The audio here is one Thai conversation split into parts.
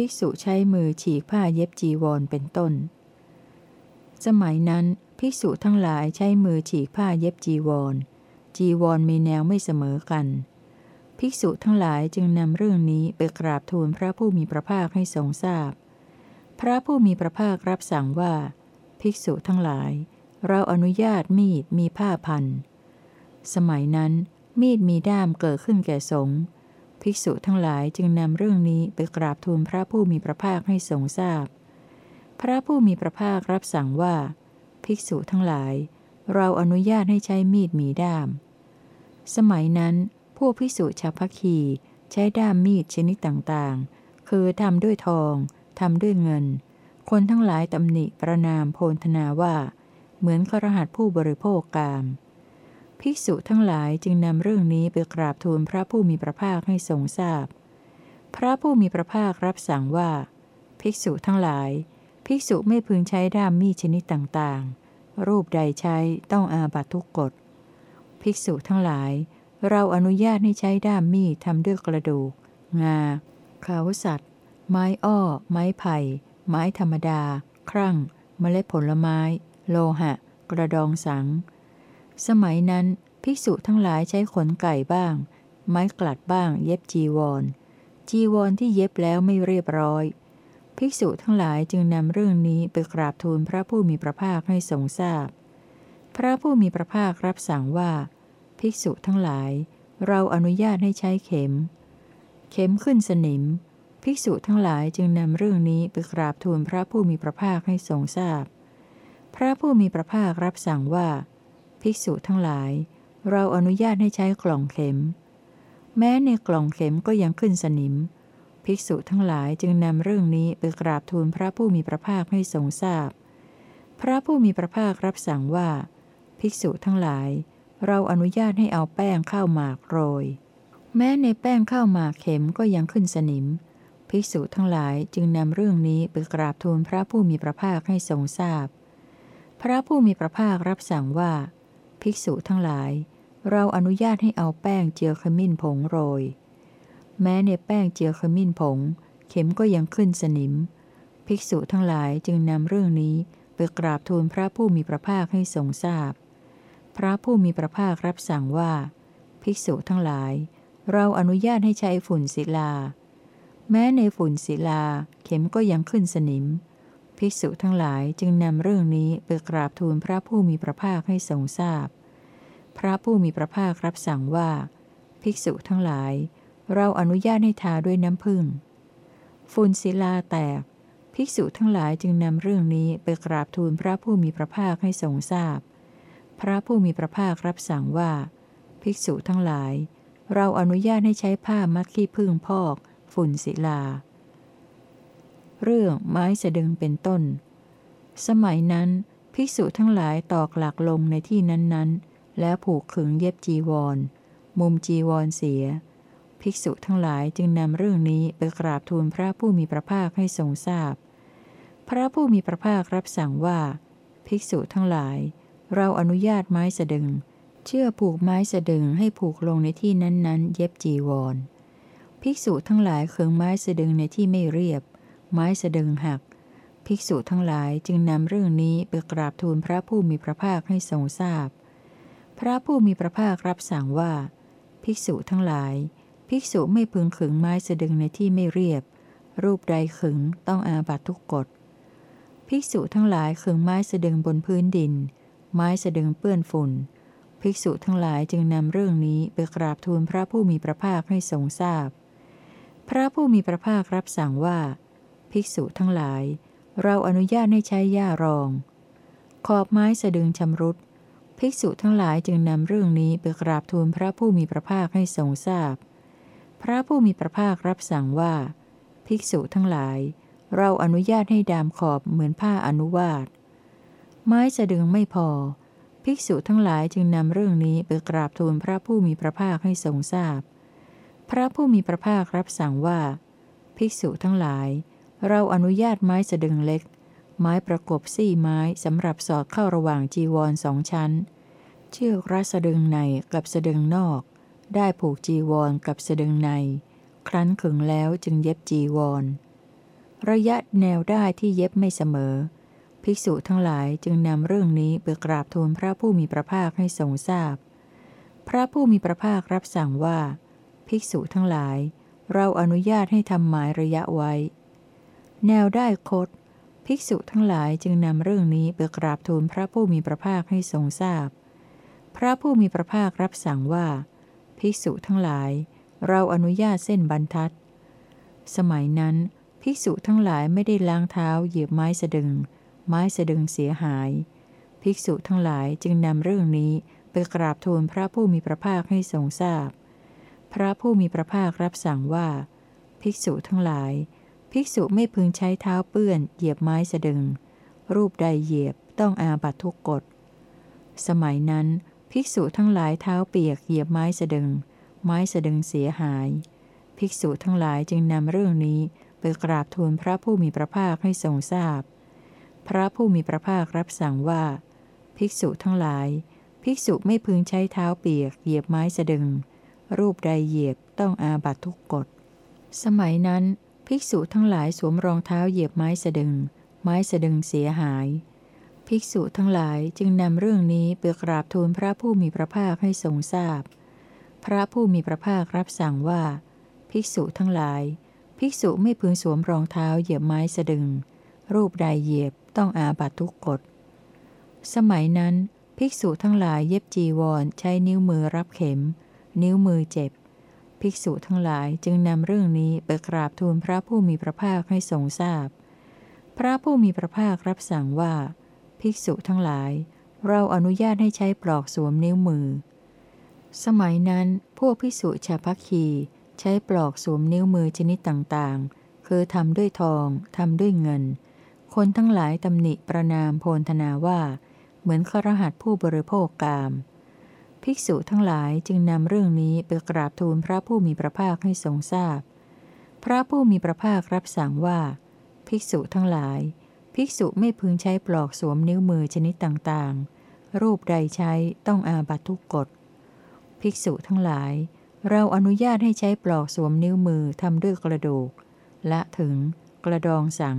ภิกษุใช้มือฉีกผ้าเย็บจีวรเป็นต้น สมัยนั้น ภิกษุทั้งหลายใช้มือฉีกผ้าเย็บจีวร จีวรมีแนวไม่เสมอกัน ภิกษุทั้งหลายจึงนำเรื่องนี้ไปกราบทูลพระผู้มีพระภาคให้ทรงทราบพพระผู้มีพระภาครับสั่งว่า ภิกษุทั้งหลาย เราอนุญาตมีดมีผ้าพัน สมัยนั้น มีดมีด้ามเกิดขึ้นแก่สงฆ์ ภิกษุทั้งหลายจึงนำเรื่องนี้ไปกราบทูลพระผู้มีพระภาคให้ทรงทราบพพระผู้มีพระภาครับสั่งว่า ภิกษุทั้งหลาย เราอนุญาตให้ใช้มีดมีด้าม สมัยนั้นพวกภิกษุชาวพักคีใช้ด้ามมีดชนิดต่างๆ คือทำด้วยทองทำด้วยเงิน คนทั้งหลายตำหนิประนามโพลธนาว่า เหมือนครหัสผู้บริโภคกาม ภิกษุทั้งหลายจึงนำเรื่องนี้ไปกราบทูลพระผู้มีพระภาคให้ทรงทราบพพระผู้มีพระภาครับสั่งว่า ภิกษุทั้งหลาย ภิกษุไม่พึงใช้ด้ามมีดชนิดต่างๆ รูปใดใช้ต้องอาบัตทุกกฎ ภิกษุทั้งหลาย เราอนุญาตให้ใช้ด้ามมีดทำด้วยกระดูก งาเขาสัตว์ ไม้อ้อ ไม้ไผ่ ไม้ธรรมดา ครั่ง เมล็ดผลไม้ โลหะ กระดองสัง สมัยนั้นภิกษุทั้งหลายใช้ขนไก่บ้าง ไม้กลัดบ้าง เย็บจีวร จีวรที่เย็บแล้วไม่เรียบร้อย ภิกษุทั้งหลายจึงนำเรื่องนี้ไปกราบทูลพระผู้มีพระภาคให้ทรงทราบพพระผู้มีพระภาครับสั่งว่า ภิกษุทั้งหลาย เราอนุญาตให้ใช้เข็ม เข็มขึ้นสนิม ภิกษุทั้งหลายจึงนำเรื่องนี้ไปกราบทูลพระผู้มีพระภาคให้ทรงทราบพพระผู้มีพระภาครับสั่งว่า ภิกษุทั้งหลาย เราอนุญาตให้ใช้กล่องเข็ม แม้ในกล่องเข็มก็ยังขึ้นสนิม ภิกษุทั้งหลายจึงนำเรื่องนี้ไปกราบทูลพระผู้มีพระภาคให้ทรงทราบพพระผู้มีพระภาครับสั่งว่า ภิกษุทั้งหลาย เราอนุญาตให้เอาแป้งข้าวหมากโรย แม้ในแป้งข้าวหมากเข็มก็ยังขึ้นสนิม ภิกษุทั้งหลายจึงนำเรื่องนี้ไปกราบทูลพระผู้มีพระภาคให้ทรงทราบพพระผู้มีพระภาครับสั่งว่า ภิกษุทั้งหลาย เราอนุญาตให้เอาแป้งเจียวขมิ้นผงโรย แม้ในแป้งเจียวขมิ้นผง เข็มก็ยังขึ้นสนิม ภิกษุทั้งหลายจึงนำเรื่องนี้ไปกราบทูลพระผู้มีพระภาคให้ทรงทราบพพระผู้มีพระภาครับสั่งว่า ภิกษุทั้งหลาย เราอนุญาตให้ใช้ฝุ่นศิลา แม้ในฝุ่นศิลาเข็มก็ยังขึ้นสนิม ภิกษุทั้งหลายจึงนำเรื่องนี้ไปกราบทูลพระผู้มีพระภาคให้ทรงทราบพพระผู้มีพระภาครับสั่งว่า ภิกษุทั้งหลาย เราอนุญาตให้ทาด้วยน้ำผึ้งฝุ่นศิลาแตก ภิกษุทั้งหลายจึงนำเรื่องนี้ไปกราบทูลพระผู้มีพระภาคให้ทรงทราบพพระผู้มีพระภาครับสั่งว่า ภิกษุทั้งหลาย เราอนุญาตให้ใช้ผ้ามัดขี้ผึ้งพอก ฝุ่นศิลา เรื่องไม้สะดึงเป็นต้น สมัยนั้น ภิกษุทั้งหลายตอกหลักลงในที่นั้นๆ แล้วผูกขึงเย็บจีวร มุมจีวรเสีย ภิกษุทั้งหลายจึงนำเรื่องนี้ไปกราบทูลพระผู้มีพระภาคให้ทรงทราบพพระผู้มีพระภาครับสั่งว่า ภิกษุทั้งหลาย เราอนุญาตไม้สะดึง เชื่อผูกไม้สะดึงให้ผูกลงในที่นั้นๆ เย็บจีวร ภิกษุทั้งหลายเคืองไม้สะดึงในที่ไม่เรียบ ไม้สะดึงหัก ภิกษุทั้งหลายจึงนำเรื่องนี้ไปกราบทูลพระผู้มีพระภาคให้ทรงทราบพพระผู้มีพระภาครับสั่งว่า ภิกษุทั้งหลาย ภิกษุไม่พึงขึงไม้สะดึงในที่ไม่เรียบ รูปใดขึงต้องอาบัตทุกกฎ ภิกษุทั้งหลายขึงไม้สะดึงบนพื้นดิน ไม้สะดึงเปื้อนฝุ่น ภิกษุทั้งหลายจึงนำเรื่องนี้ไปกราบทูลพระผู้มีพระภาคให้ทรงทราบพพระผู้มีพระภาครับสั่งว่า ภิกษุทั้งหลาย เราอนุญาตให้ใช้ย่ารอง ขอบไม้สะดึงชำรุด ภิกษุทั้งหลายจึงนำเรื่องนี้ไปกราบทูลพระผู้มีพระภาคให้ทรงทราบพพระผู้มีพระภาครับสั่งว่า ภิกษุทั้งหลาย เราอนุญาตให้ดามขอบเหมือนผ้าอนุวาตไม้สะดึงไม่พอ ภิกษุทั้งหลายจึงนำเรื่องนี้ไปกราบทูลพระผู้มีพระภาคให้ทรงทราบพพระผู้มีพระภาครับสั่งว่า ภิกษุทั้งหลาย เราอนุญาตไม้สะดึงเล็ก ไม้ประกบสี่ไม้สำหรับสอดเข้าระหว่างจีวรสองชั้น เชือกรัดสะดึงในกับสะดึงนอก ได้ผูกจีวรกับสะดึงใน ครั้นขึงแล้วจึงเย็บจีวร ระยะแนวได้ที่เย็บไม่เสมอ ภิกษุทั้งหลายจึงนำเรื่องนี้ไปกราบทูลพระผู้มีพระภาคให้ทรงทราบพพระผู้มีพระภาครับสั่งว่า ภิกษุทั้งหลาย เราอนุญาตให้ทำหมายระยะไว้ แนวได้คด ภิกษุทั้งหลายจึงนำเรื่องนี้ไปกราบทูลพระผู้มีพระภาคให้ทรงทราบพพระผู้มีพระภาครับสั่งว่า ภิกษุทั้งหลาย เราอนุญาตเส้นบรรทัด สมัยนั้น ภิกษุทั้งหลายไม่ได้ล้างเท้าเหยียบไม้สะดึง ไม้สะดึงเสียหาย ภิกษุทั้งหลายจึงนำเรื่องนี้ไปกราบทูลพระผู้มีพระภาคให้ทรงทราบพพระผู้มีพระภาครับสั่งว่า ภิกษุทั้งหลาย ภิกษุไม่พึงใช้เท้าเปื้อน เหยียบไม้สะดึง รูปใดเหยียบต้องอาบัตทุกกฎ สมัยนั้น ภิกษุทั้งหลายเท้าเปียกเหยียบไม้สะดึง ไม้สะดึงเสียหาย ภิกษุทั้งหลายจึงนำเรื่องนี้ไปกราบทูลพระผู้มีพระภาคให้ทรงทราบพพระผู้มีพระภาครับสั่งว่า ภิกษุทั้งหลาย ภิกษุไม่พึงใช้เท้าเปียกเหยียบไม้สะดึง รูปใดเหยียบต้องอาบัตทุกกฎ สมัยนั้น ภิกษุทั้งหลายสวมรองเท้าเหยียบไม้สะดึง ไม้สะดึงเสียหาย ภิกษุทั้งหลายจึงนำเรื่องนี้ไปกราบทูลพระผู้มีพระภาคให้ทรงทราบพพระผู้มีพระภาครับสั่งว่า ภิกษุทั้งหลาย ภิกษุไม่พึงสวมรองเท้าเหยียบไม้สะดึง รูปใดเหยียบต้องอาบัตทุกกฎ สมัยนั้น ภิกษุทั้งหลายเย็บจีวรใช้นิ้วมือรับเข็ม นิ้วมือเจ็บ ภิกษุทั้งหลายจึงนำเรื่องนี้ไปกราบทูลพระผู้มีพระภาคให้ทรงทราบพพระผู้มีพระภาครับสั่งว่า ภิกษุทั้งหลาย เราอนุญาตให้ใช้ปลอกสวมนิ้วมือ สมัยนั้น พวกภิกษุชาวพักคี ใช้ปลอกสวมนิ้วมือชนิดต่างๆ คือทำด้วยทองทำด้วยเงิน คนทั้งหลายตำหนิประนามโพลธนาว่า เหมือนครหัสผู้บริโภคกาม ภิกษุทั้งหลายจึงนำเรื่องนี้ไปกราบทูลพระผู้มีพระภาคให้ทรงทราบพพระผู้มีพระภาครับสั่งว่า ภิกษุทั้งหลาย ภิกษุไม่พึงใช้ปลอกสวมนิ้วมือชนิดต่างๆ รูปใดใช้ต้องอาบัตทุกกฎ ภิกษุทั้งหลาย เราอนุญาตให้ใช้ปลอกสวมนิ้วมือทำด้วยกระดูก และถึงกระดองสัง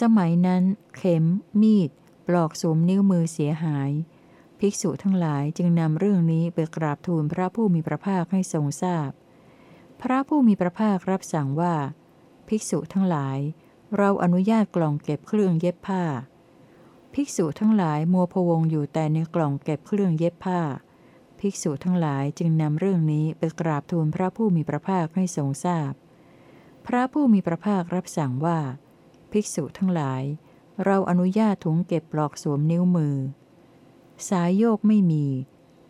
สมัยนั้น เข็ม มีด ปลอกสวมนิ้วมือเสียหาย ภิกษุทั้งหลายจึงนำเรื่องนี้ไปกราบทูลพระผู้มีพระภาคให้ทรงทราบพพระผู้มีพระภาครับสั่งว่า ภิกษุทั้งหลาย เราอนุญาตกล่องเก็บเครื่องเย็บผ้า ภิกษุทั้งหลายมัวพวงอยู่แต่ในกล่องเก็บเครื่องเย็บผ้า ภิกษุทั้งหลายจึงนำเรื่องนี้ไปกราบทูลพระผู้มีพระภาคให้ทรงทราบพพระผู้มีพระภาครับสั่งว่า ภิกษุทั้งหลาย เราอนุญาตถุงเก็บปลอกสวมนิ้วมือ สายโยกไม่มี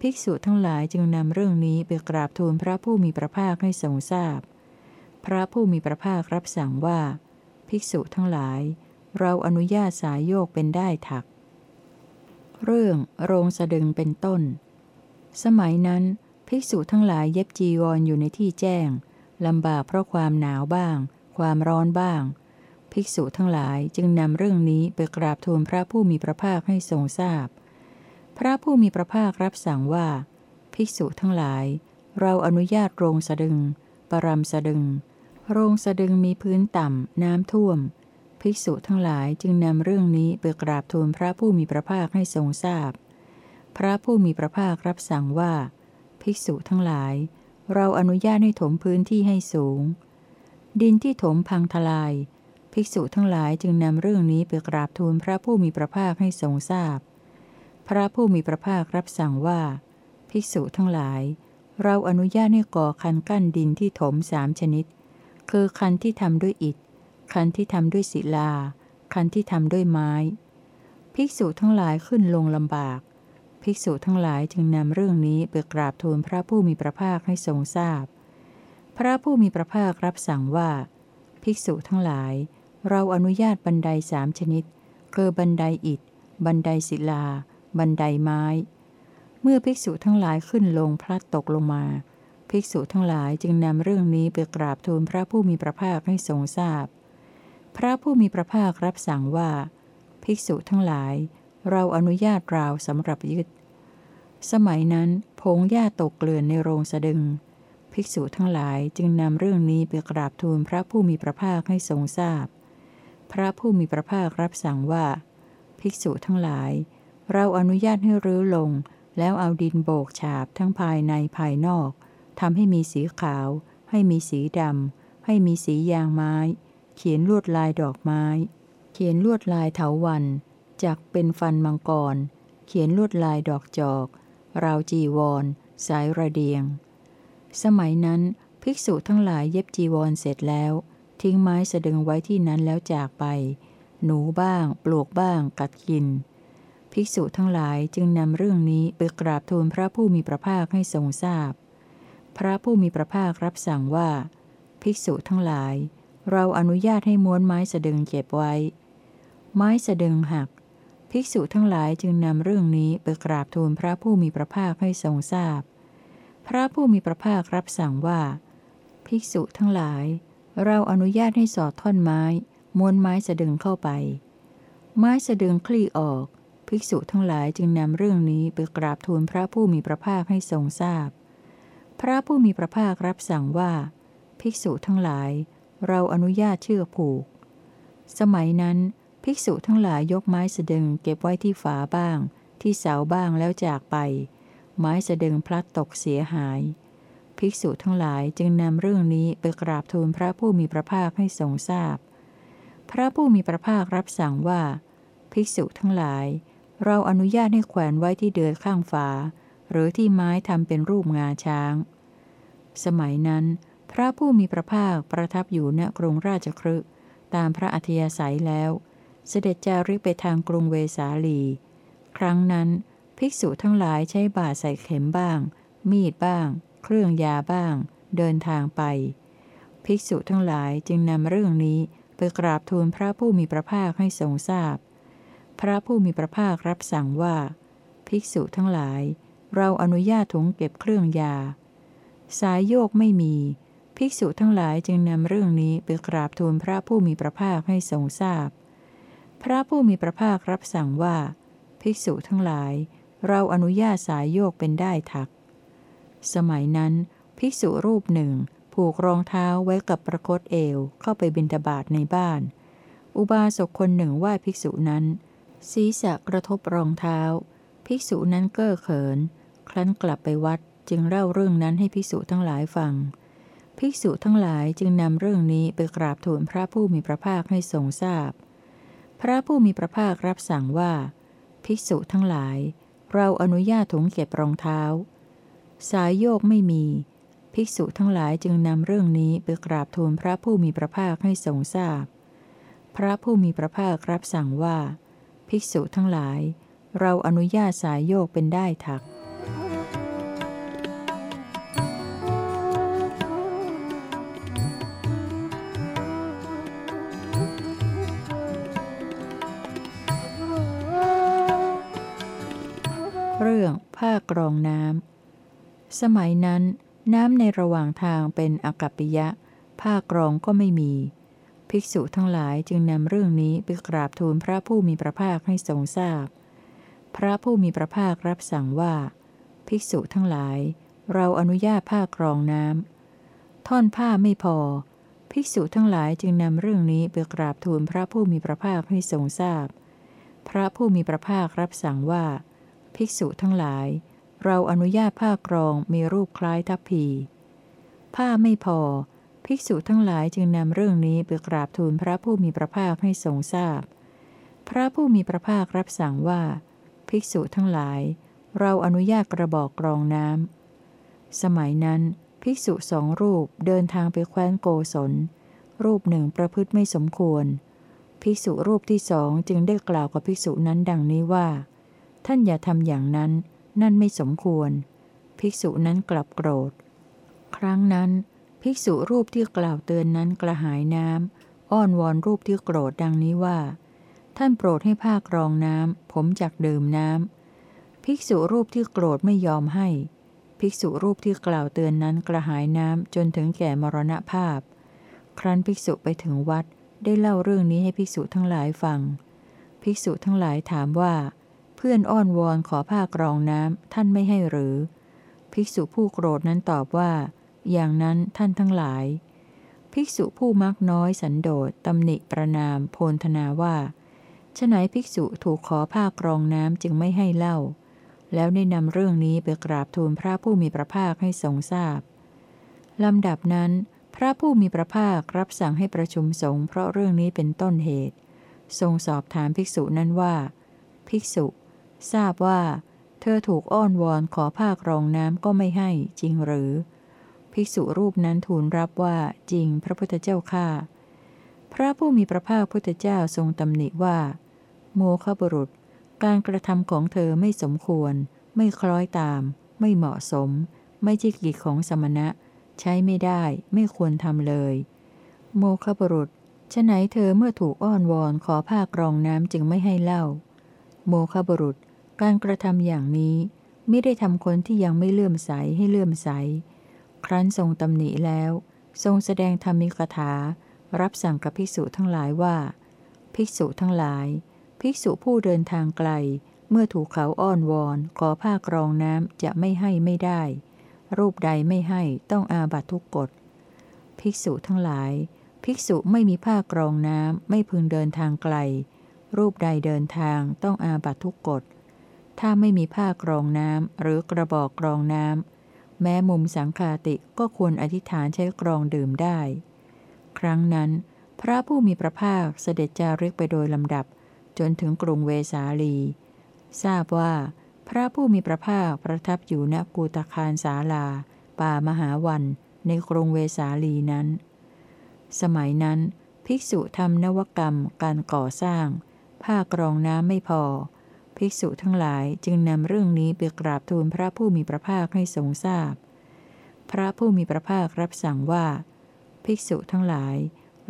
ภิกษุทั้งหลายจึงนำเรื่องนี้ไปกราบทูลพระผู้มีพระภาคให้ทรงทราบพพระผู้มีพระภาครับสั่งว่า ภิกษุทั้งหลาย เราอนุญาตสายโยกเป็นได้ถัก เรื่องโรงสะดึงเป็นต้น สมัยนั้น ภิกษุทั้งหลายเย็บจีวรออยู่ในที่แจ้งลำบากเพราะความหนาวบ้าง ความร้อนบ้าง ภิกษุทั้งหลายจึงนำเรื่องนี้ไปกราบทูลพระผู้มีพระภาคให้ทรงทราบพ พระผู้มีพระภาครับสั่งว่า ภิกษุทั้งหลาย เราอนุญาตโรงสะดึง ปรำสะดึง โรงสะดึงมีพื้นต่ำ น้ำท่วม ภิกษุทั้งหลายจึงนำเรื่องนี้ไปกราบทูลพระผู้มีพระภาคให้ทรงทราบพพระผู้มีพระภาครับสั่งว่า ภิกษุทั้งหลาย เราอนุญาตให้ถมพื้นที่ให้สูง ดินที่ถมพังทลาย ภิกษุทั้งหลายจึงนำเรื่องนี้ไปกราบทูลพระผู้มีพระภาคให้ทรงทราบพ พระผู้มีพระภาครับสั่งว่า ภิกษุทั้งหลาย เราอนุญาตให้ก่อคันกั้นดินที่ถมสามชนิด คือคันที่ทำด้วยอิฐ คันที่ทำด้วยศิลา คันที่ทำด้วยไม้ ภิกษุทั้งหลายขึ้นลงลำบาก ภิกษุทั้งหลายจึงนำเรื่องนี้ไปกราบทูลพระผู้มีพระภาคให้ทรงทราบพพระผู้มีพระภาครับสั่งว่า ภิกษุทั้งหลาย เราอนุญาตบันไดสามชนิด คือบันไดอิฐ บันไดศิลา บันไดไม้ เมื่อภิกษุทั้งหลายขึ้นลงพลัดตกลงมา ภิกษุทั้งหลายจึงนำเรื่องนี้ไปกราบทูลพระผู้มีพระภาคให้ทรงทราบพพระผู้มีพระภาครับสั่งว่า ภิกษุทั้งหลาย เราอนุญาตราวสำหรับยึด สมัยนั้นพงหญ้าตกเกลื่อนในโรงสะดึง ภิกษุทั้งหลายจึงนำเรื่องนี้ไปกราบทูลพระผู้มีพระภาคให้ทรงทราบพพระผู้มีพระภาครับสั่งว่า ภิกษุทั้งหลาย เราอนุญาตให้รื้อลง แล้วเอาดินโบกฉาบทั้งภายในภายนอกทำให้มีสีขาว ให้มีสีดำ ให้มีสียางไม้ เขียนลวดลายดอกไม้ เขียนลวดลายเถาวันจักเป็นฟันมังกร เขียนลวดลายดอกจอก ราวจีวร สายระเดียง สมัยนั้นภิกษุทั้งหลายเย็บจีวรเสร็จแล้ว ทิ้งไม้สะดึงไว้ที่นั้นแล้วจากไป หนูบ้าง ปลวกบ้าง กัดกิน ภิกษุทั้งหลายจึงนำเรื่องนี้ไปกราบทูลพระผู้มีพระภาคให้ทรงทราบพพระผู้มีพระภาครับสั่งว่า ภิกษุทั้งหลาย เราอนุญาตให้ม้วนไม้สะดึงเก็บไว้ ไม้สะดึงหัก ภิกษุทั้งหลายจึงนำเรื่องนี้ไปกราบทูลพระผู้มีพระภาคให้ทรงทราบพพระผู้มีพระภาครับสั่งว่า ภิกษุทั้งหลาย เราอนุญาตให้สอดท่อนไม้ม้วนไม้สะดึงเข้าไป ไม้สะดึงคลี่ออก ภิกษุทั้งหลายจึงนำเรื่องนี้ไปกราบทูลพระผู้มีพระภาคให้ทรงทราบพพระผู้มีพระภาครับสั่งว่า ภิกษุทั้งหลาย เราอนุญาตเชือกผูก สมัยนั้น ภิกษุทั้งหลายยกไม้สะดึงเก็บไว้ที่ฝาบ้าง ที่เสาบ้างแล้วจากไป ไม้สะดึงพลัดตกเสียหาย ภิกษุทั้งหลายจึงนำเรื่องนี้ไปกราบทูลพระผู้มีพระภาคให้ทรงทราบพพระผู้มีพระภาครับสั่งว่า ภิกษุทั้งหลาย เราอนุญาตให้แขวนไว้ที่เดือยข้างฝา หรือที่ไม้ทำเป็นรูปงาช้าง สมัยนั้น พระผู้มีพระภาคประทับอยู่ณกรุงราชครึตามพระอัธยาศัยแล้ว เสด็จจาริกไปทางกรุงเวสาลี ครั้งนั้น ภิกษุทั้งหลายใช้บาใส่เข็มบ้าง มีดบ้าง เครื่องยาบ้าง เดินทางไป ภิกษุทั้งหลายจึงนำเรื่องนี้ไปกราบทูลพระผู้มีพระภาคให้ทรงทราบพ พระผู้มีพระภาครับสั่งว่า ภิกษุทั้งหลาย เราอนุญาตถุงเก็บเครื่องยา สายโยกไม่มี ภิกษุทั้งหลายจึงนำเรื่องนี้ไปกราบทูลพระผู้มีพระภาคให้ทรงทราบพพระผู้มีพระภาครับสั่งว่า ภิกษุทั้งหลาย เราอนุญาตสายโยกเป็นได้ถัก สมัยนั้น ภิกษุรูปหนึ่งผูกรองเท้าไว้กับประคตเอวเข้าไปบิณฑบาตในบ้าน อุบาสกคนหนึ่งไหว้ภิกษุนั้น ศีรษะกระทบรองเท้า ภิกษุนั้นเก้อเขิน ครั้นกลับไปวัดจึงเล่าเรื่องนั้นให้ภิกษุทั้งหลายฟัง ภิกษุทั้งหลายจึงนำเรื่องนี้ไปกราบทูลพระผู้มีพระภาคให้ทรงทราบพพระผู้มีพระภาครับสั่งว่า ภิกษุทั้งหลาย เราอนุญาตถุงเก็บรองเท้า สายโยกไม่มี ภิกษุทั้งหลายจึงนำเรื่องนี้ไปกราบทูลพระผู้มีพระภาคให้ทรงทราบพพระผู้มีพระภาครับสั่งว่า ภิกษุทั้งหลาย เราอนุญาตสายโยกเป็นได้ถัก เรื่องผ้ากรองน้ำ สมัยนั้น น้ำในระหว่างทางเป็นอกัปปิยะ ผ้ากรองก็ไม่มี ภิกษุทั้งหลายจึงนำเรื่องนี้ไปกราบทูลพระผู้มีพระภาคให้ทรงทราบพพระผู้มีพระภาครับสั่งว่า ภิกษุทั้งหลาย เราอนุญาตผ้ากรองน้ำท่อนผ้าไม่พอ ภิกษุทั้งหลายจึงนำเรื่องนี้ไปกราบทูลพระผู้มีพระภาคให้ทรงทราบพพระผู้มีพระภาครับสั่งว่า ภิกษุทั้งหลาย เราอนุญาตผ้ากรองมีรูปคล้ายทัพพีผ้าไม่พอ ภิกษุทั้งหลายจึงนำเรื่องนี้ไปกราบทูลพระผู้มีพระภาคให้ทรงทราบพพระผู้มีพระภาครับสั่งว่า ภิกษุทั้งหลาย เราอนุญาตกระบอกกรองน้ำสมัยนั้น ภิกษุสองรูปเดินทางไปแคว้นโกศล รูปหนึ่งประพฤติไม่สมควร ภิกษุรูปที่สองจึงได้กล่าวกับภิกษุนั้นดังนี้ว่า ท่านอย่าทำอย่างนั้น นั่นไม่สมควร ภิกษุนั้นกลับโกรธ ครั้งนั้น ภิกษุรูปที่กล่าวเตือนนั้นกระหายน้ำอ้อนวอนรูปที่โกรธดังนี้ว่า ท่านโปรดให้ผ้ากรองน้ำผมจักดื่มน้ำภิกษุรูปที่โกรธไม่ยอมให้ ภิกษุรูปที่กล่าวเตือนนั้นกระหายน้ำจนถึงแก่มรณภาพ ครั้นภิกษุไปถึงวัดได้เล่าเรื่องนี้ให้ภิกษุทั้งหลายฟัง ภิกษุทั้งหลายถามว่า เพื่อนอ้อนวอนขอผ้ากรองน้ำท่านไม่ให้หรือ ภิกษุผู้โกรธนั้นตอบว่า อย่างนั้นท่านทั้งหลาย ภิกษุผู้มักน้อยสันโดษตำหนิประนามโพนธนาว่าฉไหนภิกษุถูกขอผ้ากรองน้ำจึงไม่ให้เล่า แล้วได้นำเรื่องนี้ไปกราบทูลพระผู้มีพระภาคให้ทรงทราบลำดับนั้น พระผู้มีพระภาครับสั่งให้ประชุมสงฆ์เพราะเรื่องนี้เป็นต้นเหตุ ทรงสอบถามภิกษุนั้นว่า ภิกษุ ทราบว่า เธอถูกอ้อนวอนขอผ้ากรองน้ำก็ไม่ให้จริงหรือ ภิกษุรูปนั้นทูลรับว่าจริงพระพุทธเจ้าข้าพระผู้มีพระภาคพุทธเจ้าทรงตำหนิว่า โมฆะบุรุษ การกระทำของเธอไม่สมควร ไม่คล้อยตาม ไม่เหมาะสม ไม่จิกิจของสมณะ ใช้ไม่ได้ ไม่ควรทำเลย โมฆะบุรุษฉไหนเธอเมื่อถูกอ้อนวอนขอผ้ากรองน้ำจึงไม่ให้เล่า โมฆะบุรุษ การกระทำอย่างนี้ ไม่ได้ทำคนที่ยังไม่เลื่อมใสให้เลื่อมใส ครั้นทรงตำหนิแล้ว ทรงแสดงธรรมิกถา รับสั่งกับภิกษุทั้งหลายว่า ภิกษุทั้งหลาย ภิกษุผู้เดินทางไกล เมื่อถูกเขาอ้อนวอน ขอผ้ากรองน้ำจะไม่ให้ไม่ได้ รูปใดไม่ให้ต้องอาบัตทุกกฎ ภิกษุทั้งหลาย ภิกษุไม่มีผ้ากรองน้ำไม่พึงเดินทางไกล รูปใดเดินทางต้องอาบัตทุกกฎถ้าไม่มีผ้ากรองน้ำหรือกระบอกกรองน้ำ แม้มุมสังคาติก็ควรอธิษฐานใช้กรองดื่มได้ ครั้งนั้น พระผู้มีพระภาคเสด็จจาริกไปโดยลำดับ จนถึงกรุงเวสาลี ทราบว่า พระผู้มีพระภาคประทับอยู่ณกูตคารสาลา ป่ามหาวันในกรุงเวสาลีนั้น สมัยนั้น ภิกษุทำนวกรรมการก่อสร้าง ผ้ากรองน้ำไม่พอ ภิกษุทั้งหลายจึงนำเรื่องนี้ไปกราบทูลพระผู้มีพระภาคให้ทรงทราบพพระผู้มีพระภาครับสั่งว่า ภิกษุทั้งหลาย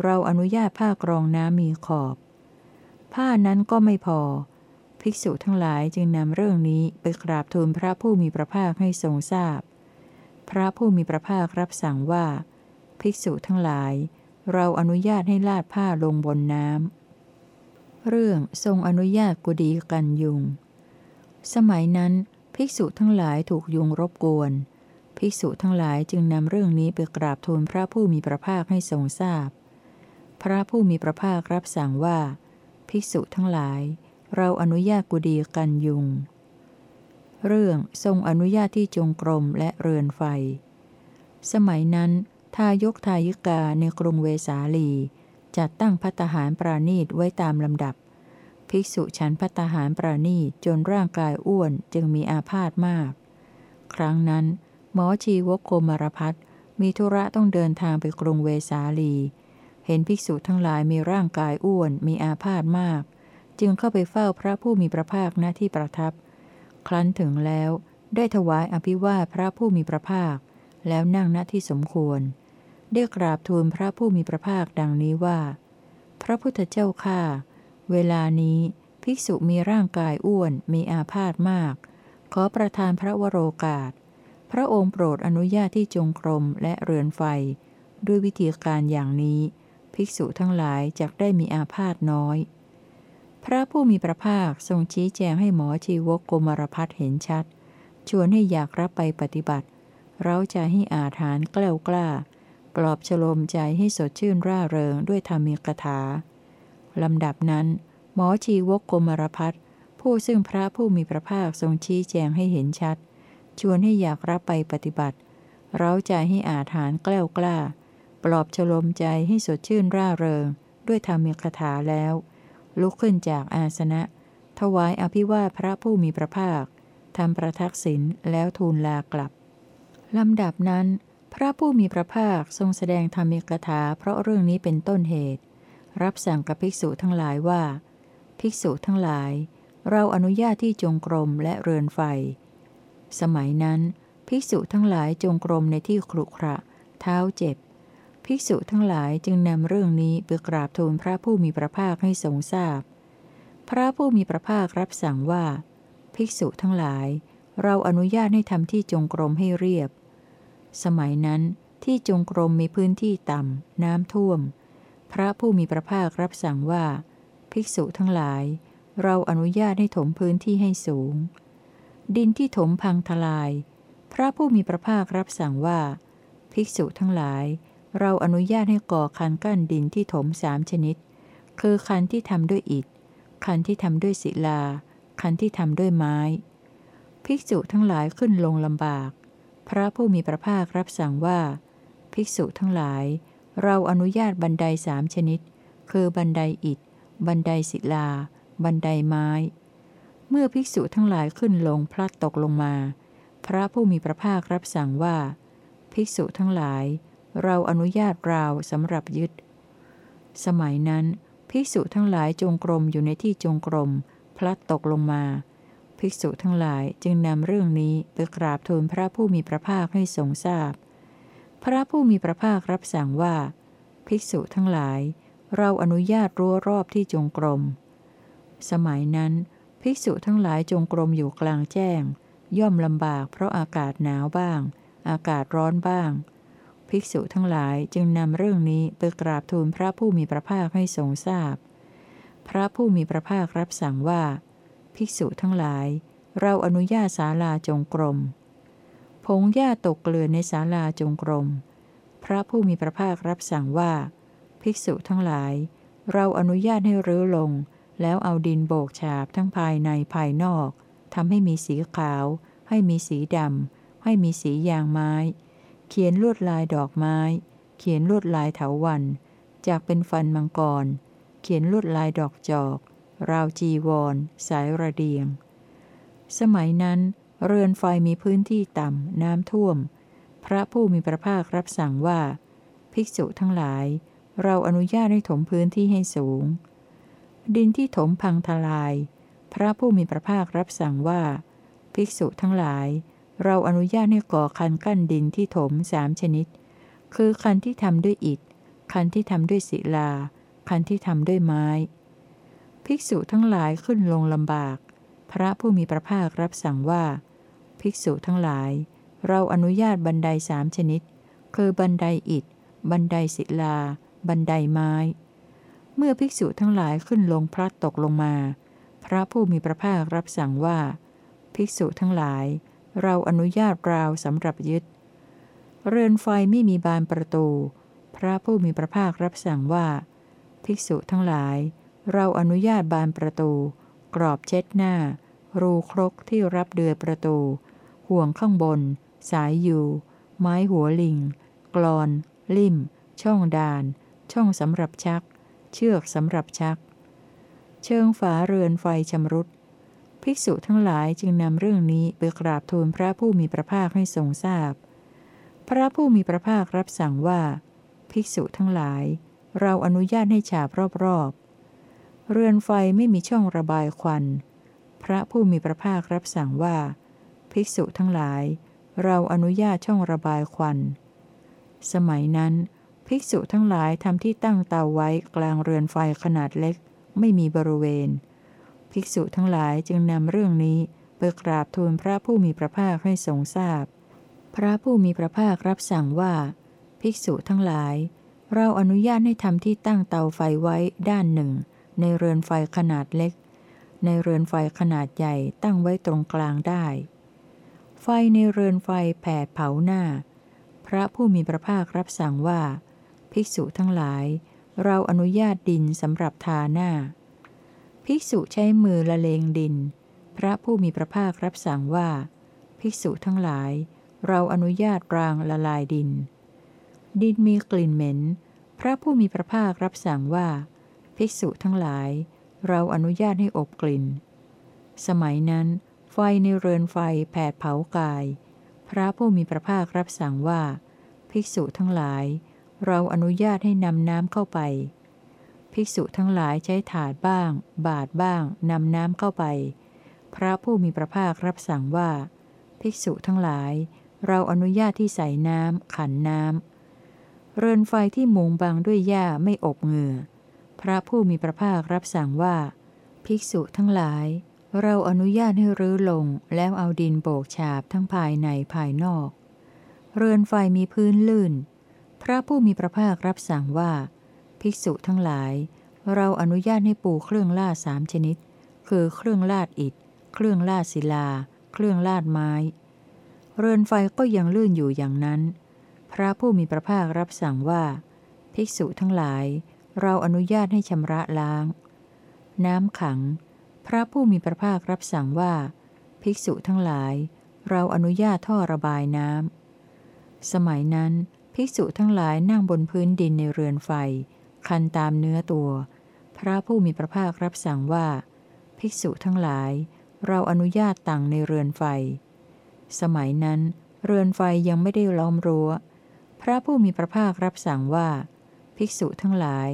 เราอนุญาตผ้ากรองน้ำมีขอบ ผ้านั้นก็ไม่พอ ภิกษุทั้งหลายจึงนำเรื่องนี้ไปกราบทูลพระผู้มีพระภาคให้ทรงทราบพพระผู้มีพระภาครับสั่งว่า ภิกษุทั้งหลาย เราอนุญาตให้ลาดผ้าลงบนน้ำ เรื่องทรงอนุญาตกุดีกันยุง สมัยนั้น ภิกษุทั้งหลายถูกยุงรบกวน ภิกษุทั้งหลายจึงนำเรื่องนี้ไปกราบทูลพระผู้มีพระภาคให้ทรงทราบพพระผู้มีพระภาครับสั่งว่า ภิกษุทั้งหลาย เราอนุญาตกุดีกันยุง เรื่องทรงอนุญาตที่จงกรมและเรือนไฟ สมัยนั้น ทายกทายิกาในกรุงเวสาลี จัดตั้งพัตหารปราณีตไว้ตามลำดับ ภิกษุฉันพัตหารปราณีตจนร่างกายอ้วนจึงมีอาพาธมาก ครั้งนั้น หมอชีวกโกมารพัฒมีธุระต้องเดินทางไปกรุงเวสาลี เห็นภิกษุทั้งหลายมีร่างกายอ้วนมีอาพาธมาก จึงเข้าไปเฝ้าพระผู้มีพระภาคณที่ประทับ ครั้นถึงแล้วได้ถวายอภิวาทพระผู้มีพระภาค แล้วนั่งณที่สมควร ได้กราบทูลพระผู้มีพระภาคดังนี้ว่า พระพุทธเจ้าข้าเวลานี้ภิกษุมีร่างกายอ้วนมีอาพาธมาก ขอประทานพระวโรกาส พระองค์โปรดอนุญาตที่จงกรมและเรือนไฟ ด้วยวิธีการอย่างนี้ ภิกษุทั้งหลายจะได้มีอาพาธน้อย พระผู้มีพระภาคทรงชี้แจงให้หมอชีวกโกมารพัฒเห็นชัด ชวนให้อยากรับไปปฏิบัติ เราจะให้อาถานกล้ากล้า ปลอบฉลมใจให้สดชื่นร่าเริงด้วยธรรมีกถาลำดับนั้น หมอชีวกโกมารพัฒผู้ซึ่งพระผู้มีพระภาคทรงชี้แจงให้เห็นชัด ชวนให้อยากรับไปปฏิบัติ เราใจให้อาถานแกล้ากล้า ปลอบฉลมใจให้สดชื่นร่าเริง ด้วยธรรมีคถาแล้ว ลุกขึ้นจากอาสนะ ถวายอภิวาพระผู้มีพระภาคทำประทักษิณแล้วทูลลากลับลำดับนั้น พระผู้มีพระภาคทรงแสดงธรรมีกถาเพราะเรื่องนี้เป็นต้นเหตุ รับสั่งกับภิกษุทั้งหลายว่า ภิกษุทั้งหลาย เราอนุญาตที่จงกรมและเรือนไฟ สมัยนั้น ภิกษุทั้งหลายจงกรมในที่ครุขระเท้าเจ็บ ภิกษุทั้งหลายจึงนำเรื่องนี้ไปกราบทูลพระผู้มีพระภาคให้ทรงทราบพพระผู้มีพระภาครับสั่งว่า ภิกษุทั้งหลาย เราอนุญาตให้ทำที่จงกรมให้เรียบ สมัยนั้นที่จงกรมมีพื้นที่ต่ำ น้ำท่วม พระผู้มีพระภาครับสั่งว่า ภิกษุทั้งหลาย เราอนุญาตให้ถมพื้นที่ให้สูง ดินที่ถมพังทลาย พระผู้มีพระภาครับสั่งว่า ภิกษุทั้งหลาย เราอนุญาตให้ก่อคันกั้นดินที่ถมสามชนิด คือคันที่ทำด้วยอิฐ คันที่ทำด้วยศิลา คันที่ทำด้วยไม้ ภิกษุทั้งหลายขึ้นลงลำบาก พระผู้มีพระภาครับสั่งว่า ภิกษุทั้งหลาย เราอนุญาตบันไดสามชนิด คือบันไดอิฐ บันไดศิลา บันไดไม้ เมื่อภิกษุทั้งหลายขึ้นลงพลัดตกลงมา พระผู้มีพระภาครับสั่งว่า ภิกษุทั้งหลาย เราอนุญาตราวสำหรับยึด สมัยนั้น ภิกษุทั้งหลายจงกรมอยู่ในที่จงกรมพลัดตกลงมา ภิกษุทั้งหลายจึงนำเรื่องนี้ไปกราบทูลพระผู้มีพระภาคให้ทรงทราบพพระผู้มีพระภาครับสั่งว่า ภิกษุทั้งหลาย เราอนุญาตรั้วรอบที่จงกรม สมัยนั้น ภิกษุทั้งหลายจงกรมอยู่กลางแจ้ง ย่อมลำบากเพราะอากาศหนาวบ้าง อากาศร้อนบ้าง ภิกษุทั้งหลายจึงนำเรื่องนี้ไปกราบทูลพระผู้มีพระภาคให้ทรงทราบพพระผู้มีพระภาครับสั่งว่า ภิกษุทั้งหลาย เราอนุญาตศาลาจงกรมผงหญ้าตกเกลือนในศาลาจงกรม พระผู้มีพระภาครับสั่งว่า ภิกษุทั้งหลาย เราอนุญาตให้รื้อลง แล้วเอาดินโบกฉาบทั้งภายในภายนอกทำให้มีสีขาว ให้มีสีดำให้มีสียางไม้ เขียนลวดลายดอกไม้ เขียนลวดลายเถาวันจากเป็นฟันมังกร เขียนลวดลายดอกจอก ราวจีวร สายระเดียง สมัยนั้น เรือนไฟมีพื้นที่ต่ำ น้ำท่วม พระผู้มีพระภาครับสั่งว่า ภิกษุทั้งหลาย เราอนุญาตให้ถมพื้นที่ให้สูง ดินที่ถมพังทลาย พระผู้มีพระภาครับสั่งว่า ภิกษุทั้งหลาย เราอนุญาตให้ก่อคันกั้นดินที่ถมสามชนิด คือคันที่ทำด้วยอิฐ คันที่ทำด้วยศิลา คันที่ทำด้วยไม้ ภิกษุทั้งหลายขึ้นลงลำบาก พระผู้มีพระภาครับสั่งว่า ภิกษุทั้งหลาย เราอนุญาตบันไดสามชนิด คือบันไดอิฐ บันไดศิลา บันไดไม้ เมื่อภิกษุทั้งหลายขึ้นลงพลัดตกลงมา พระผู้มีพระภาครับสั่งว่า ภิกษุทั้งหลาย เราอนุญาตราวสำหรับยึด เรือนไฟไม่มีบานประตู พระผู้มีพระภาครับสั่งว่า ภิกษุทั้งหลาย เราอนุญาตบานประตู กรอบเช็ดหน้า รูครกที่รับเดือยประตู ห่วงข้างบน สายอยู่ ไม้หัวลิง กรอน ลิ่ม ช่องดาน ช่องสำหรับชัก เชือกสำหรับชัก เชิงฝาเรือนไฟชำรุด ภิกษุทั้งหลายจึงนำเรื่องนี้ไปกราบทูลพระผู้มีพระภาคให้ทรงทราบพพระผู้มีพระภาครับสั่งว่า ภิกษุทั้งหลาย เราอนุญาตให้ฉาบรอบ เรือนไฟไม่มีช่องระบายควัน พระผู้มีพระภาครับสั่งว่า ภิกษุทั้งหลาย เราอนุญาตช่องระบายควัน สมัยนั้น ภิกษุทั้งหลายทำที่ตั้งเตาไว้กลางเรือนไฟขนาดเล็ก ไม่มีบริเวณ ภิกษุทั้งหลายจึงนำเรื่องนี้ไปกราบทูลพระผู้มีพระภาคให้ทรงทราบพพระผู้มีพระภาครับสั่งว่า ภิกษุทั้งหลาย เราอนุญาตให้ทำที่ตั้งเตาไฟไว้ด้านหนึ่ง ในเรือนไฟขนาดเล็ก ในเรือนไฟขนาดใหญ่ตั้งไว้ตรงกลางได้ ไฟในเรือนไฟแผดเผาหน้า พระผู้มีพระภาครับสั่งว่า ภิกษุทั้งหลาย เราอนุญาตดินสำหรับทาหน้า ภิกษุใช้มือละเลงดิน พระผู้มีพระภาครับสั่งว่า ภิกษุทั้งหลาย เราอนุญาตรางละลายดิน ดินมีกลิ่นเหม็น พระผู้มีพระภาครับสั่งว่า ภิกษุทั้งหลาย เราอนุญาตให้อบกลิ่น สมัยนั้น ไฟในเรือนไฟแผดเผากาย พระผู้มีพระภาครับสั่งว่า ภิกษุทั้งหลาย เราอนุญาตให้นำน้ำเข้าไป ภิกษุทั้งหลายใช้ถาดบ้าง บาทบ้างนำน้ำเข้าไป พระผู้มีพระภาครับสั่งว่า ภิกษุทั้งหลาย เราอนุญาตที่ใส่น้ำขันน้ำเรือนไฟที่มุงบังด้วยหญ้าไม่อบเหงื่อ พระผู้มีพระภาครับสั่งว่า ภิกษุทั้งหลาย เราอนุญาตให้รื้อลงแล้วเอาดินโบกฉาบทั้งภายในภายนอก เรือนไฟมีพื้นลื่น พระผู้มีพระภาครับสั่งว่า ภิกษุทั้งหลาย เราอนุญาตให้ปูเครื่องลาดสามชนิด คือเครื่องลาดอิฐ เครื่องลาดศิลา เครื่องลาดไม้ เรือนไฟก็ยังลื่นอยู่อย่างนั้นพพระผู้มีพระภาครับสั่งว่า ภิกษุทั้งหลาย เราอนุญาตให้ชำระล้าง น้ำขัง พระผู้มีพระภาครับสั่งว่า ภิกษุทั้งหลาย เราอนุญาตท่อระบายน้ำ สมัยนั้น ภิกษุทั้งหลายนั่งบนพื้นดินในเรือนไฟ คันตามเนื้อตัว พระผู้มีพระภาครับสั่งว่า ภิกษุทั้งหลาย เราอนุญาตตั้งในเรือนไฟ สมัยนั้น เรือนไฟยังไม่ได้ล้อมรัว้ว พระผู้มีพระภาครับสั่งว่า ภิกษุทั้งหลาย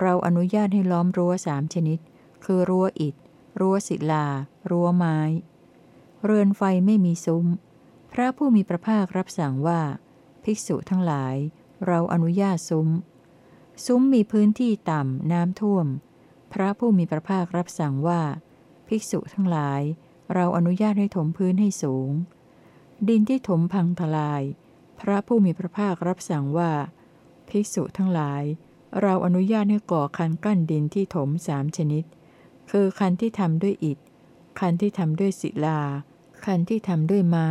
เราอนุญาตให้ล้อมรั้วสามชนิด คือรั้วอิฐ รั้วศิลา รั้วไม้ เรือนไฟไม่มีซุ้ม พระผู้มีพระภาครับสั่งว่า ภิกษุทั้งหลาย เราอนุญาตซุ้ม ซุ้มมีพื้นที่ต่ำน้ำท่วม พระผู้มีพระภาครับสั่งว่า ภิกษุทั้งหลาย เราอนุญาตให้ถมพื้นให้สูง ดินที่ถมพังทลาย พระผู้มีพระภาครับสั่งว่า ภิกษุทั้งหลาย เราอนุญาตให้ก่อคันกั้นดินที่ถมสามชนิด คือคันที่ทำด้วยอิฐ คันที่ทำด้วยศิลา คันที่ทำด้วยไม้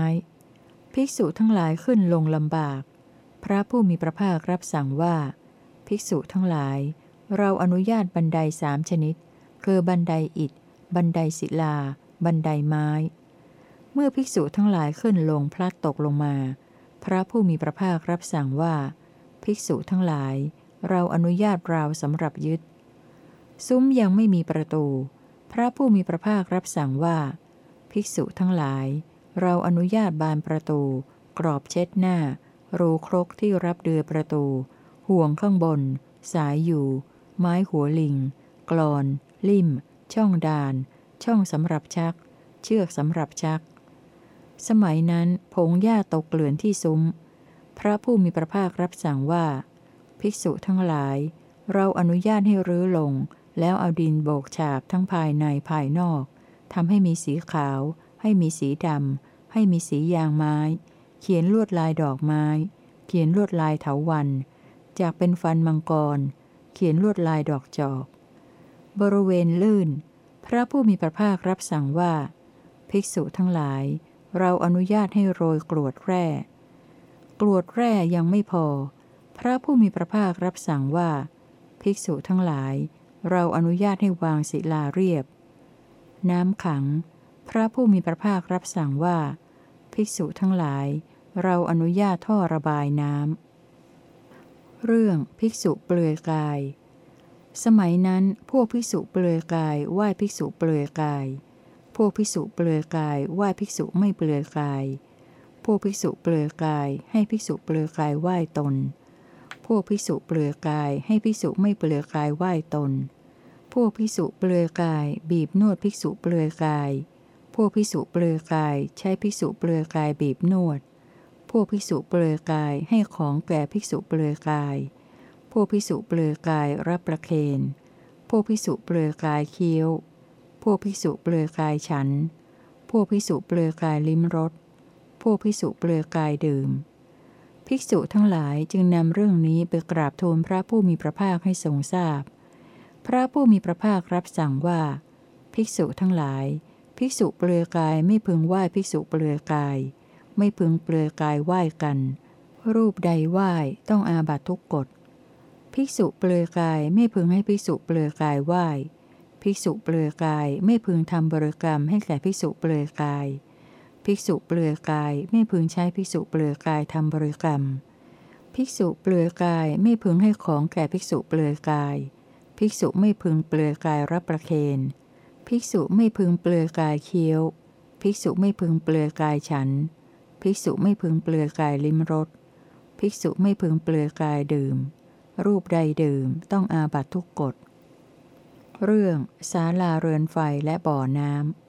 ภิกษุทั้งหลายขึ้นลงลำบาก พระผู้มีพระภาครับสั่งว่า ภิกษุทั้งหลาย เราอนุญาตบันไดสามชนิด คือบันไดอิฐ บันไดศิลา บันไดไม้ เมื่อภิกษุทั้งหลายขึ้นลงพลัดตกลงมา พระผู้มีพระภาครับสั่งว่า ภิกษุทั้งหลาย เราอนุญาตราวสำหรับยึด ซุ้มยังไม่มีประตู พระผู้มีพระภาครับสั่งว่า ภิกษุทั้งหลาย เราอนุญาตบานประตู กรอบเช็ดหน้า รูครกที่รับเดือประตู ห่วงข้างบน สายอยู่ ไม้หัวลิงกรอน ลิ่ม ช่องดาน ช่องสำหรับชัก เชือกสำหรับชัก สมัยนั้นผงหญ้าตกเกลื่อนที่ซุ้ม พระผู้มีพระภาครับสั่งว่า ภิกษุทั้งหลาย เราอนุญาตให้รื้อลง แล้วเอาดินโบกฉาบทั้งภายในภายนอกทำให้มีสีขาว ให้มีสีดำให้มีสียางไม้ เขียนลวดลายดอกไม้ เขียนลวดลายเถาวัน จากเป็นฟันมังกร เขียนลวดลายดอกจอก บริเวณลื่น พระผู้มีพระภาครับสั่งว่า ภิกษุทั้งหลาย เราอนุญาตให้โรยกรวดแร่ กรวดแร่ยังไม่พอ พระผู้มีพระภาครับสั่งว่า ภิกษุทั้งหลาย เราอนุญาตให้วางศิลาเรียบ น้ำขัง พระผู้มีพระภาครับสั่งว่า ภิกษุทั้งหลาย เราอนุญาตท่อระบายน้ำเรื่องภิกษุเปลือยกาย สมัยนั้นพวกภิกษุเปลือยกายไหว้ภิกษุเปลือยกาย พวกภิกษุเปลือยกายไหว้ภิกษุไม่เปลือยกาย พวกภิกษุเปลือยกาย ให้ภิกษุเปลือยกายไหว้ตนพวกภิกษุเปลือยกายให้ภิกษุไม่เปลือยกายไหว้ตนพวกภิกษุเปลือยกาย บีบนวดภิกษุเปลือยกายพวกภิกษุเปลือยกาย ใช้ภิกษุเปลือยกายบีบนวดพวกภิกษุเปลือยกายให้ของแก่ภิกษุเปลือยกายพวกภิกษุเปลือยกายรับประเคนพวกภิกษุเปลือยกายเคี้ยวพวกภิกษุเปลือยกายฉันพวกภิกษุเปลือยกายลิ้มรส พวกภิกษุเปลือยกายดื่ม ภิกษุทั้งหลายจึงนำเรื่องนี้ไปกราบทูลพระผู้มีพระภาคให้ทรงทราบพพระผู้มีพระภาครับสั่งว่า ภิกษุทั้งหลาย ภิกษุเปลือยกายไม่พึงไหว้ภิกษุเปลือยกาย ไม่พึงเปลือยกายไหว้กัน รูปใดไหว้ต้องอาบัตทุกกฎภิกษุเปลือยกายไม่พึงให้ภิกษุเปลือยกายไหว้ภิกษุเปลือยกายไม่พึงทำบริกรรมให้แก่ภิกษุเปลือยกาย ภิกษุเปลือยกายไม่พึงใช้ภิกษุเปลือยกายทำบริกรรม ภิกษุเปลือยกายไม่พึงให้ของแก่ภิกษุเปลือยกาย ภิกษุไม่พึงเปลือยกายรับประเคนภิกษุไม่พึงเปลือยกายเคี้ยว ภิกษุไม่พึงเปลือยกายฉัน ภิกษุไม่พึงเปลือยกายลิ้มรส ภิกษุไม่พึงเปลือยกายดื่ม รูปใดดื่มต้องอาบัตทุกกฎ เรื่อง ศาลาเรือนไฟและบ่อน้ำ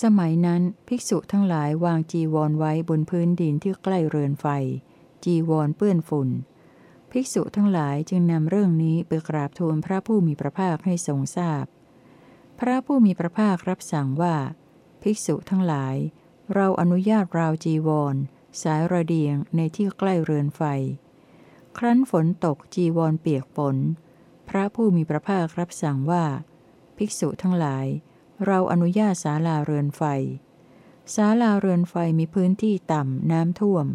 สมัยนั้นภิกษุทั้งหลายวางจีวรไว้บนพื้นดินที่ใกล้เรือนไฟ จีวรเปื้อนฝุ่น ภิกษุทั้งหลายจึงนำเรื่องนี้ไปกราบทูลพระผู้มีพระภาคให้ทรงทราบพพระผู้มีพระภาครับสั่งว่า ภิกษุทั้งหลาย เราอนุญาตราวจีวร สายระเดียงในที่ใกล้เรือนไฟ ครั้นฝนตกจีวรเปียกฝนพระผู้มีพระภาครับสั่งว่า ภิกษุทั้งหลาย เราอนุญาตศาลาเรือนไฟ ศาลาเรือนไฟมีพื้นที่ต่ำน้ำท่วม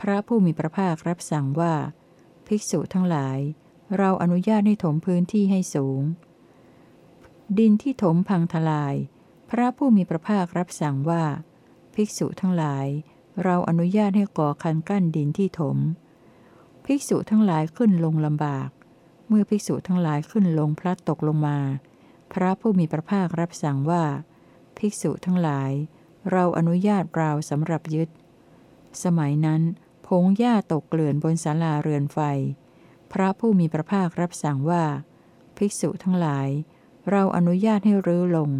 พระผู้มีพระภาครับสั่งว่า ภิกษุทั้งหลาย เราอนุญาตให้ถมพื้นที่ให้สูง ดินที่ถมพังทลาย พระผู้มีพระภาครับสั่งว่า ภิกษุทั้งหลาย เราอนุญาตให้ก่อคันกั้นดินที่ถม ภิกษุทั้งหลายขึ้นลงลำบาก เมื่อภิกษุทั้งหลายขึ้นลงพลัดตกลงมา พระผู้มีพระภาครับสั่งว่า ภิกษุทั้งหลาย เราอนุญาตเราสำหรับยึด สมัยนั้นพงหญ้าตกเกลื่อนบนศาลาเรือนไฟ พระผู้มีพระภาครับสั่งว่า ภิกษุทั้งหลาย เราอนุญาตให้รื้อลง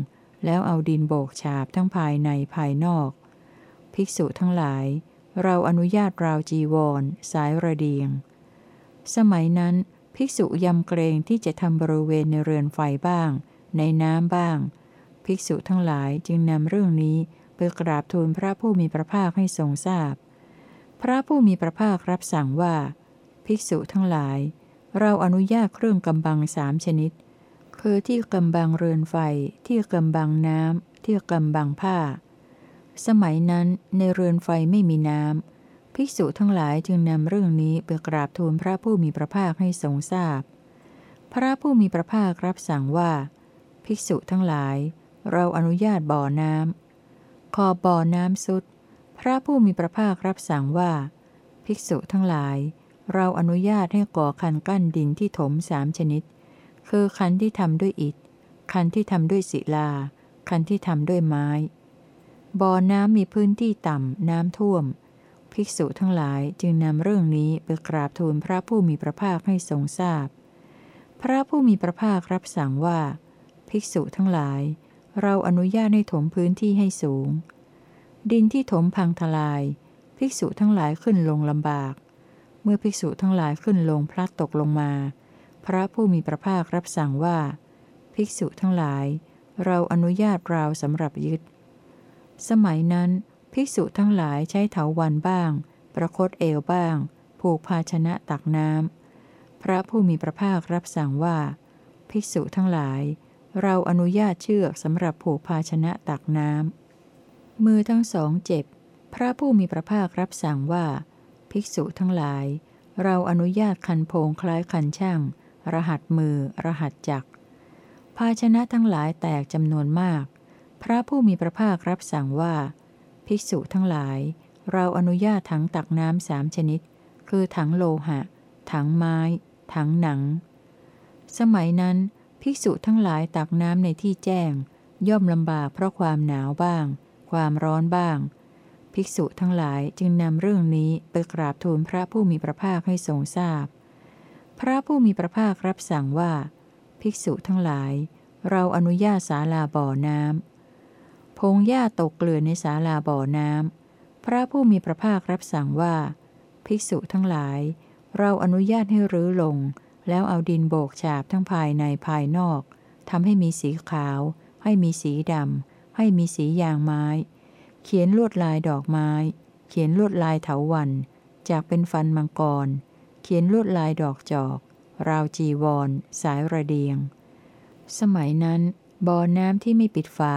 แล้วเอาดินโบกฉาบทั้งภายในภายนอก ภิกษุทั้งหลาย เราอนุญาตราวจีวร สายระเดียง สมัยนั้น ภิกษุยำเกรงที่จะทำบริเวณในเรือนไฟบ้าง ในน้ำบ้าง ภิกษุทั้งหลายจึงนำเรื่องนี้ไปกราบทูลพระผู้มีพระภาคให้ทรงทราบพพระผู้มีพระภาครับสั่งว่า ภิกษุทั้งหลาย เราอนุญาตเครื่องกำบังสามชนิด คือที่กำบังเรือนไฟ ที่กำบังน้ำที่กำบังผ้า สมัยนั้นในเรือนไฟไม่มีน้ำภิกษุทั้งหลายจึงนำเรื่องนี้ไปกราบทูลพระผู้มีพระภาคให้ทรงทราบพพระผู้มีพระภาครับสั่งว่า ภิกษุทั้งหลาย เราอนุญาตบ่อน้ำขอบ่อน้ำสุด พระผู้มีพระภาครับสั่งว่า ภิกษุทั้งหลาย เราอนุญาตให้ก่อคันกั้นดินที่ถมสามชนิด คือคันที่ทำด้วยอิฐ คันที่ทำด้วยศิลา คันที่ทำด้วยไม้ บ่อน้ำมีพื้นที่ต่ำน้ำท่วม ภิกษุทั้งหลายจึงนำเรื่องนี้ไปกราบทูลพระผู้มีพระภาคให้ทรงทราบพพระผู้มีพระภาครับสั่งว่า ภิกษุทั้งหลาย เราอนุญาตให้ถมพื้นที่ให้สูง ดินที่ถมพังทลาย ภิกษุทั้งหลายขึ้นลงลำบาก เมื่อภิกษุทั้งหลายขึ้นลงพลัดตกลงมา พระผู้มีพระภาครับสั่งว่า ภิกษุทั้งหลาย เราอนุญาตราวสำหรับยึด สมัยนั้น ภิกษุทั้งหลายใช้เถาวันบ้าง ประคตเอวบ้าง ผูกภาชนะตักน้ำพระผู้มีพระภาครับสั่งว่า ภิกษุทั้งหลาย เราอนุญาตเชือกสำหรับผูกภาชนะตักน้ำ มือทั้งสองเจ็บ พระผู้มีพระภาครับสั่งว่า ภิกษุทั้งหลาย เราอนุญาตคันโพงคล้ายคันช่าง รหัสมือ รหัสจักรภาชนะทั้งหลายแตกจำนวนมาก พระผู้มีพระภาครับสั่งว่า ภิกษุทั้งหลาย เราอนุญาตถังตักน้ำสามชนิด คือถังโลหะ ถังไม้ ถังหนัง สมัยนั้น ภิกษุทั้งหลายตักน้ำในที่แจ้ง ย่อมลำบากเพราะความหนาวบ้าง ความร้อนบ้าง ภิกษุทั้งหลายจึงนำเรื่องนี้ไปกราบทูลพระผู้มีพระภาคให้ทรงทราบพพระผู้มีพระภาครับสั่งว่า ภิกษุทั้งหลาย เราอนุญาตศาลาบ่อน้ำพงหญ้าตกเกลื่อนในศาลาบ่อน้ำพระผู้มีพระภาครับสั่งว่า ภิกษุทั้งหลาย เราอนุญาตให้รื้อลง แล้วเอาดินโบกฉาบทั้งภายในภายนอกทำให้มีสีขาว ให้มีสีดำ ให้มีสียางไม้ เขียนลวดลายดอกไม้ เขียนลวดลายเถาวัน จากเป็นฟันมังกร เขียนลวดลายดอกจอก ราวจีวร สายระเดียง สมัยนั้นบ่อน้ำที่ไม่ปิดฝา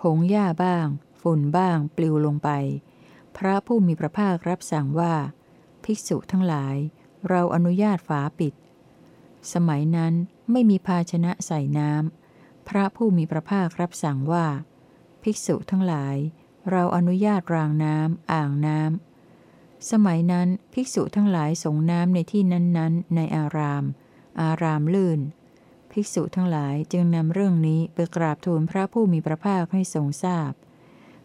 ผงหญ้าบ้าง ฝุ่นบ้าง ปลิวลงไป พระผู้มีพระภาครับสั่งว่า ภิกษุทั้งหลาย เราอนุญาตฝาปิด สมัยนั้นไม่มีภาชนะใส่น้ำ พระผู้มีพระภาครับสั่งว่า ภิกษุทั้งหลาย เราอนุญาตรางน้ำอ่างน้ำ สมัยนั้นภิกษุทั้งหลายส่งน้ำในที่นั้นๆ ในอาราม อารามลื่น ภิกษุทั้งหลายจึงนำเรื่องนี้ไปกราบทูลพระผู้มีพระภาคให้ทรงทราบพ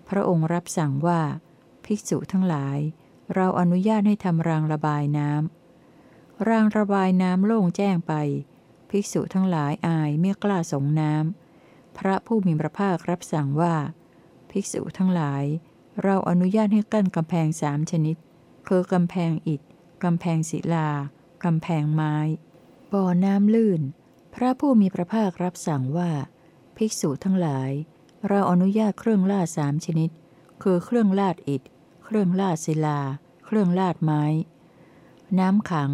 พระองค์รับสั่งว่า ภิกษุทั้งหลาย เราอนุญาตให้ทำรางระบายน้ำ รางระบายน้ำโล่งแจ้งไป ภิกษุทั้งหลายอายไม่กล้าสงน้ำ พระผู้มีพระภาครับสั่งว่า ภิกษุทั้งหลาย เราอนุญาตให้กั้นกำแพงสามชนิด คือกำแพงอิฐกำแพงศิลากำแพงไม้ บ่อน้ำลื่น พระผู้มีพระภาครับสั่งว่า ภิกษุทั้งหลาย เราอนุญาตเครื่องลาดสามชนิด คือเครื่องลาดอิฐ เครื่องลาดศิลา เครื่องลาดไม้ น้ำขัง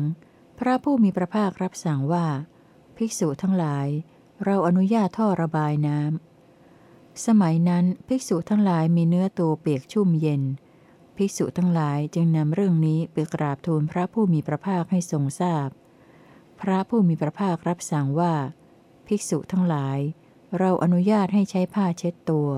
พระผู้มีพระภาครับสั่งว่า ภิกษุทั้งหลาย เราอนุญาตท่อระบายน้ำ สมัยนั้นภิกษุทั้งหลายมีเนื้อตัวเปียกชุ่มเย็น ภิกษุทั้งหลายจึงนำเรื่องนี้ไปกราบทูลพระผู้มีพระภาคให้ทรงทราบพพระผู้มีพระภาครับสั่งว่า ภิกษุทั้งหลาย เราอนุญาตให้ใช้ผ้าเช็ดตัว